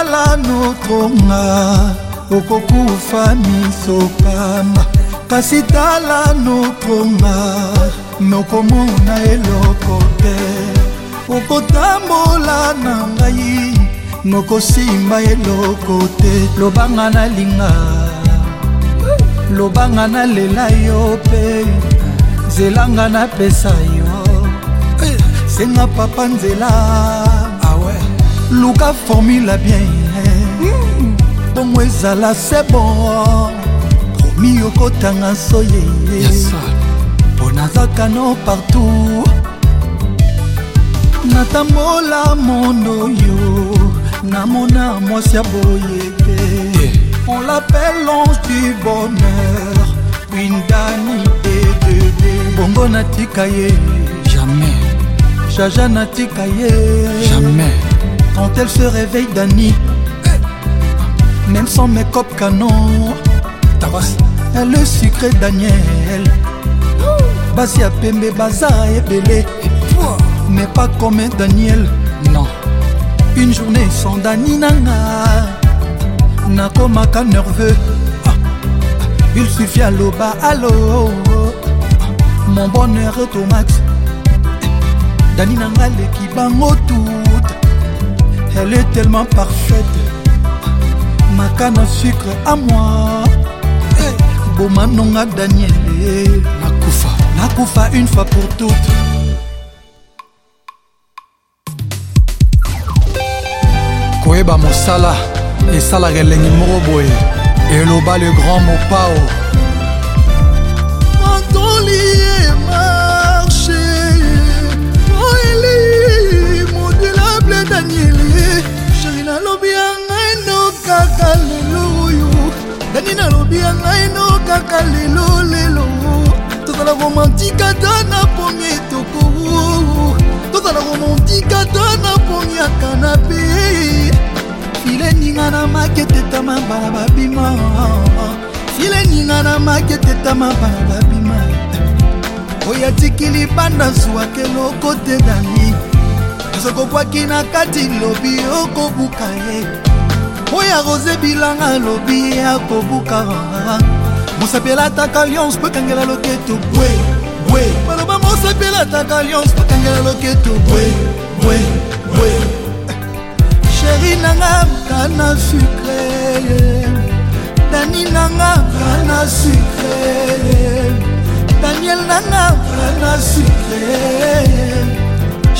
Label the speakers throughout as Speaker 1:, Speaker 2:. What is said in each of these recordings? Speaker 1: tala notonga okokufa misopama kasi tala notonga nokomona eloko te okotambola na ngai nokosimba eloko te lobanga nalinga lobanga nalela yo mpe zelanga napesa yo eh, senga papa nzela ah luka formula bien bongo ezala se bon promi okotanga soye mpo nazaka no partout natambola mondo yo namona mwasi ya boye te on l'appelle l'ange du bonheur une dani edede bongo natika ye jamais jaja natika ye jamais quand elle se réveille dani même sans mes copes canon est le secret daniel Basia pembe baza belé. mais pas comme daniel non une journée sans dani nanga nakomaka nerveux ah, ah, il suffit à à l'eau mon bonheur est au max dani nana, l'équipe en tout. elle est tellement parfaite amaka na sucre amoi hey, eh, bomanonga daniel hey, eh, nakufa nakufa une fois pour toutes
Speaker 2: koyeba mosala esalaka elengi moko boye eloba le grand mopao
Speaker 1: tozala romantika ta na pomi etoko tozala romantika ta na pomi ya kanape file ninga na maketetama bala babima file ninga na maketetama bala babima oyo atikili banda zwwaka eloko te dani tozokobwaki na kati lobi okobuka ye oyo aroze bilanga lobi akobuka mosapela ataka lyonce mpo ekangela loketo bwe bwe baloba mosapela ataka lyonce mpo ekangela loketo bwe bwe bwe sheri nanga kana sucre dani nanga kana sucre daniel nanga kana sucre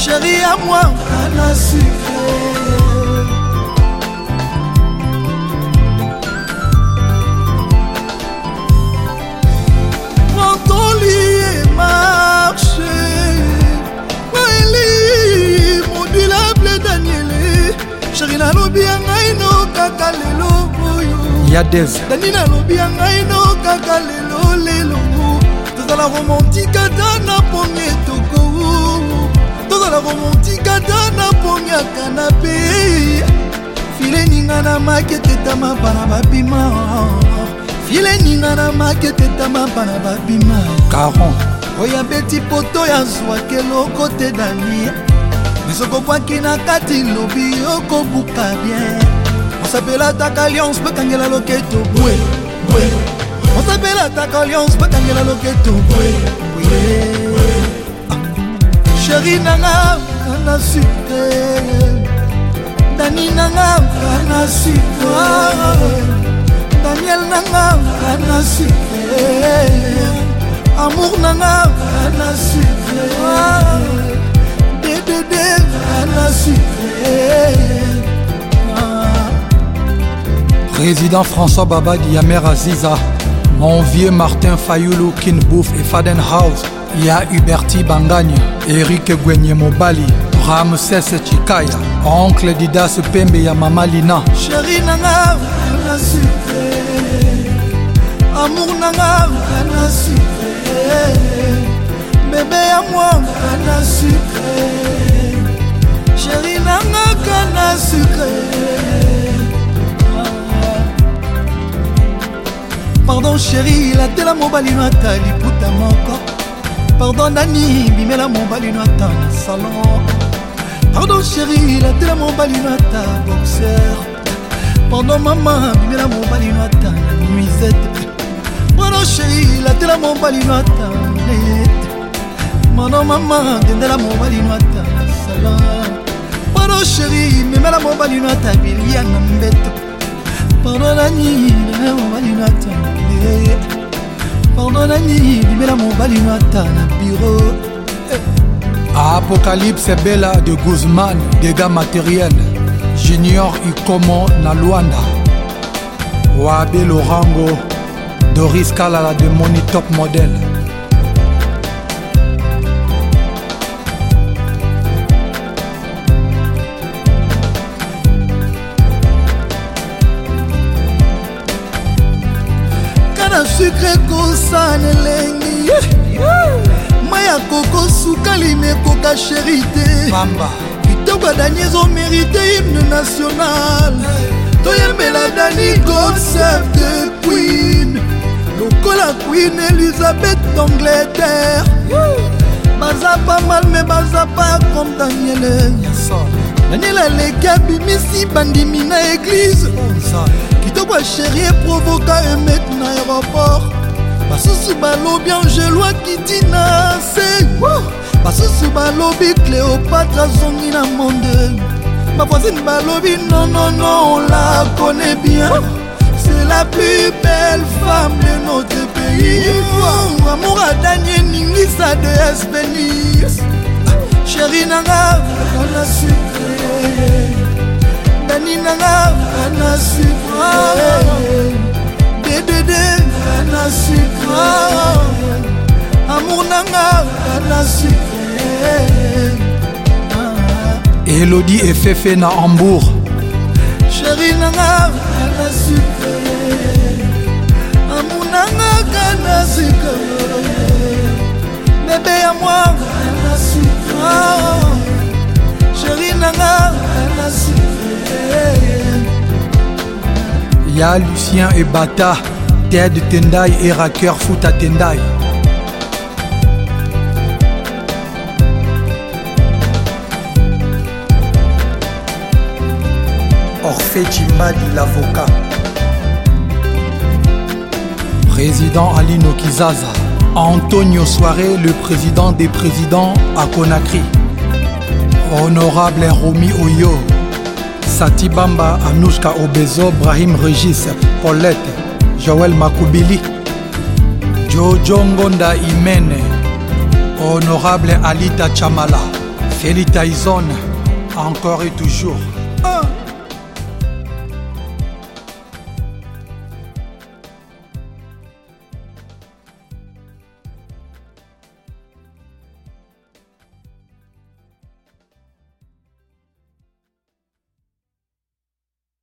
Speaker 1: sheri ya mwa kana sucre nalobi ya ngai no kaka lelo oyo ya des dani nalobi ya ngai no kaka lelo lelo tozala romantika ta na pongi etoko tozala romantika ta na pongi ya kanape fileninga na maketetama bana babima fileninga na maketetama bana babima caron oyo abeti poto ya zwake loko te dani ezokokwaki na kati lobi okobuka bien mosapelataka alliance bakangela loketo bwe bwe mosapelataka alliance bakangela loketo bwe bwe sheri nanga kana sute dani nanga kana sute daniel nanga kana sute amour nanga kana sute
Speaker 2: Président François Babadi, Yamer Aziza, mon vieux Martin Fayoulou, Kinbouf et Fadenhouse, Ya Huberti Bangagne, Eric Gwenye Mobali, Ramses Chikaya, Oncle Didas Pembe ya Mama Lina.
Speaker 1: Chéri nanga, na sucre, amour nanga, na sucre, bébé à moi, na sucre. sheri nangaka na sucre pardon sheri latela mobali no ata liputa moko pardon nani bimela mobali no ata na salon pardon sheri latela mobali no ata boxer pardon mama bimela mobali no ata na nuisette pardon sheri latela mobali no ata nete mano mama dendela mobali no ata na salon pardon sheri memela mobali na tabilia na mbeto pardon nani memela mobali na tabilia pardon nani memela mobali na ta na biro eh.
Speaker 2: apocalypse bela de guzman dégâts matériels junior ikomo na lwanda wabe lorango doris kalala de moni top modèle
Speaker 1: sukre kosana elengi mai ya koko sukalini ekoka sheri te kitoko ya dani ezomerite hymne national toyembela dani concept de queen lokola queen elizabeth d'angleterre baza pas mal me baza pas comme daniele daniel aleki abimisi bandimi na eglize kitoko asheri eprovoka emet na aéroport basusu balobi angelo akiti na se basusu balobi cléopatre azongi na monde bavoisine balobi nonono on la connaît bien c'est la plus belle femme de notre pays amour adanie ningisa de esvenis sheri nanga ana sucre dani nanga ana sucre dedede ana sucre amour nanga ana sucre
Speaker 2: elodie efefe na hambourg
Speaker 1: sheri nanga ana sucre amour nanga kana sucre bebe ya mwa ana sucre
Speaker 2: Y'a Lucien et Bata, Ted Tendai et Racker foot Tendai. Orphée Chimbadi, l'avocat. Président Alino Kizaza. Antonio Soare, le président des présidents à Conakry. honorable romi oyo sati bamba anushka obezo brahim regis paulette joel makubili jojo ngonda imene honorable alita chamala feli taison encore et toujours